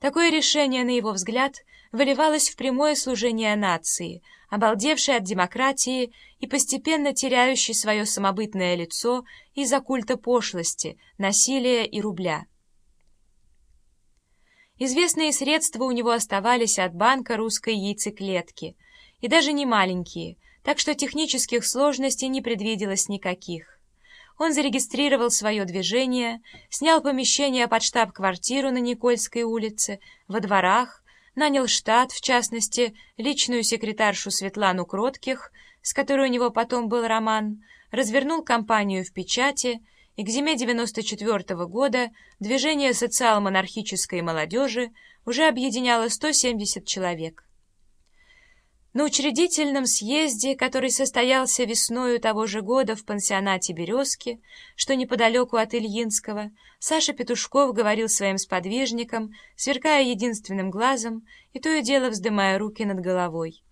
Такое решение, на его взгляд, выливалось в прямое служение нации, обалдевшей от демократии и постепенно теряющей свое самобытное лицо из-за культа пошлости, насилия и рубля. Известные средства у него оставались от банка русской яйцеклетки, и даже не маленькие, так что технических сложностей не предвиделось никаких. Он зарегистрировал свое движение, снял помещение под штаб-квартиру на Никольской улице, во дворах, нанял штат, в частности, личную секретаршу Светлану Кротких, с которой у него потом был роман, развернул кампанию в печати, и к зиме 94 -го года движение социал-монархической молодежи уже объединяло 170 человек. На учредительном съезде, который состоялся весною того же года в пансионате «Березки», что неподалеку от Ильинского, Саша Петушков говорил своим сподвижникам, сверкая единственным глазом и то и дело вздымая руки над головой.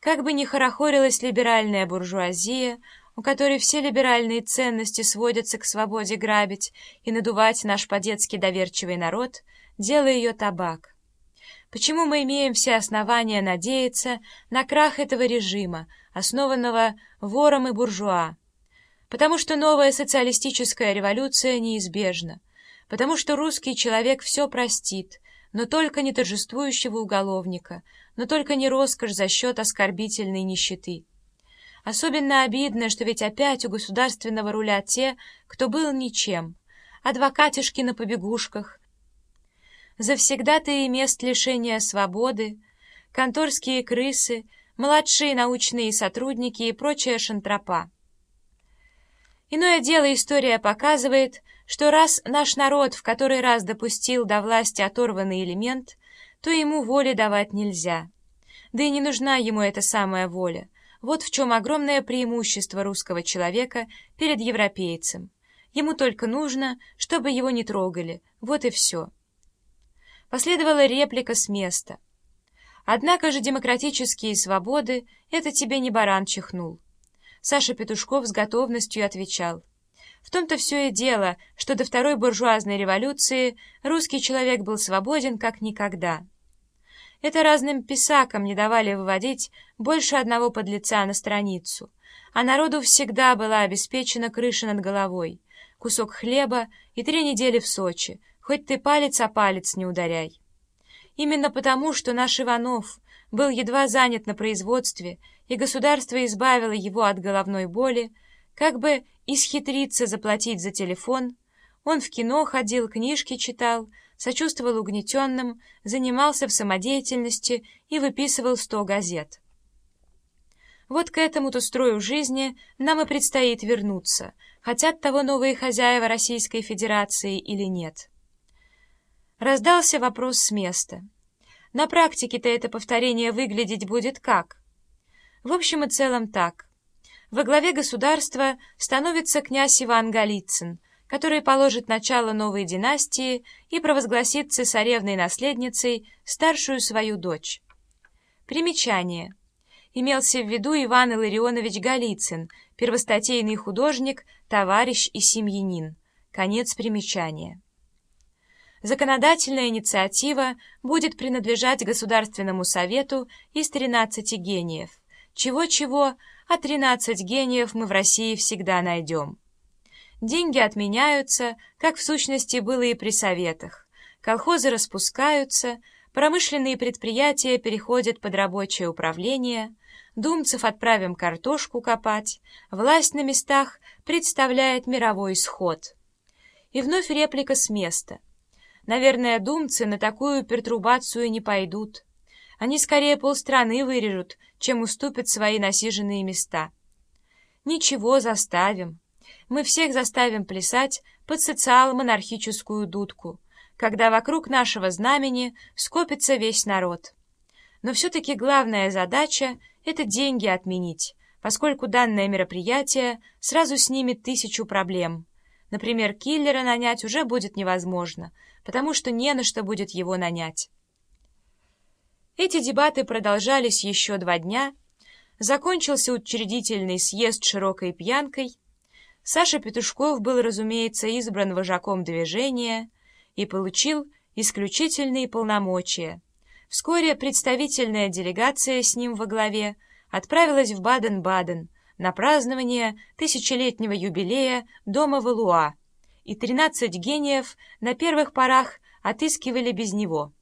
Как бы ни хорохорилась либеральная буржуазия, у которой все либеральные ценности сводятся к свободе грабить и надувать наш по-детски доверчивый народ, дело ее табак. Почему мы имеем все основания надеяться на крах этого режима, основанного вором и буржуа? Потому что новая социалистическая революция неизбежна, потому что русский человек все простит, но только не торжествующего уголовника, но только не роскошь за счет оскорбительной нищеты. Особенно обидно, что ведь опять у государственного руля те, кто был ничем, адвокатишки на побегушках, завсегдатые мест лишения свободы, конторские крысы, младшие научные сотрудники и прочая шантропа. Иное дело история показывает, что раз наш народ в который раз допустил до власти оторванный элемент, то ему воли давать нельзя. Да и не нужна ему эта самая воля. Вот в чем огромное преимущество русского человека перед европейцем. Ему только нужно, чтобы его не трогали, вот и все. Последовала реплика с места. Однако же демократические свободы — это тебе не баран чихнул. Саша Петушков с готовностью отвечал. В том-то все и дело, что до второй буржуазной революции русский человек был свободен как никогда. Это разным писакам не давали выводить больше одного подлеца на страницу, а народу всегда была обеспечена крыша над головой, кусок хлеба и три недели в Сочи, хоть ты палец о палец не ударяй. Именно потому, что наш Иванов был едва занят на производстве, и государство избавило его от головной боли, как бы исхитриться заплатить за телефон, он в кино ходил, книжки читал, сочувствовал угнетенным, занимался в самодеятельности и выписывал сто газет. Вот к этому-то строю жизни нам и предстоит вернуться, хотят того новые хозяева Российской Федерации или нет. Раздался вопрос с места. На практике-то это повторение выглядеть будет как? В общем и целом так. Во главе государства становится князь Иван Голицын, который положит начало новой династии и провозгласит цесаревной наследницей старшую свою дочь. Примечание. Имелся в виду Иван Илларионович Голицын, первостатейный художник, товарищ и семьянин. Конец примечания законодательная инициатива будет принадлежать Государственному Совету из 13 гениев. Чего-чего, а 13 гениев мы в России всегда найдем. Деньги отменяются, как в сущности было и при Советах. Колхозы распускаются, промышленные предприятия переходят под рабочее управление, думцев отправим картошку копать, власть на местах представляет мировой исход. И вновь реплика с места. Наверное, думцы на такую пертурбацию не пойдут. Они скорее полстраны вырежут, чем уступят свои насиженные места. Ничего, заставим. Мы всех заставим плясать под социал-монархическую дудку, когда вокруг нашего знамени скопится весь народ. Но все-таки главная задача — это деньги отменить, поскольку данное мероприятие сразу снимет тысячу проблем. Например, киллера нанять уже будет невозможно — потому что не на что будет его нанять. Эти дебаты продолжались еще два дня. Закончился учредительный съезд широкой пьянкой. Саша Петушков был, разумеется, избран вожаком движения и получил исключительные полномочия. Вскоре представительная делегация с ним во главе отправилась в Баден-Баден на празднование тысячелетнего юбилея дома Валуа, и 13 гениев на первых порах отыскивали без него.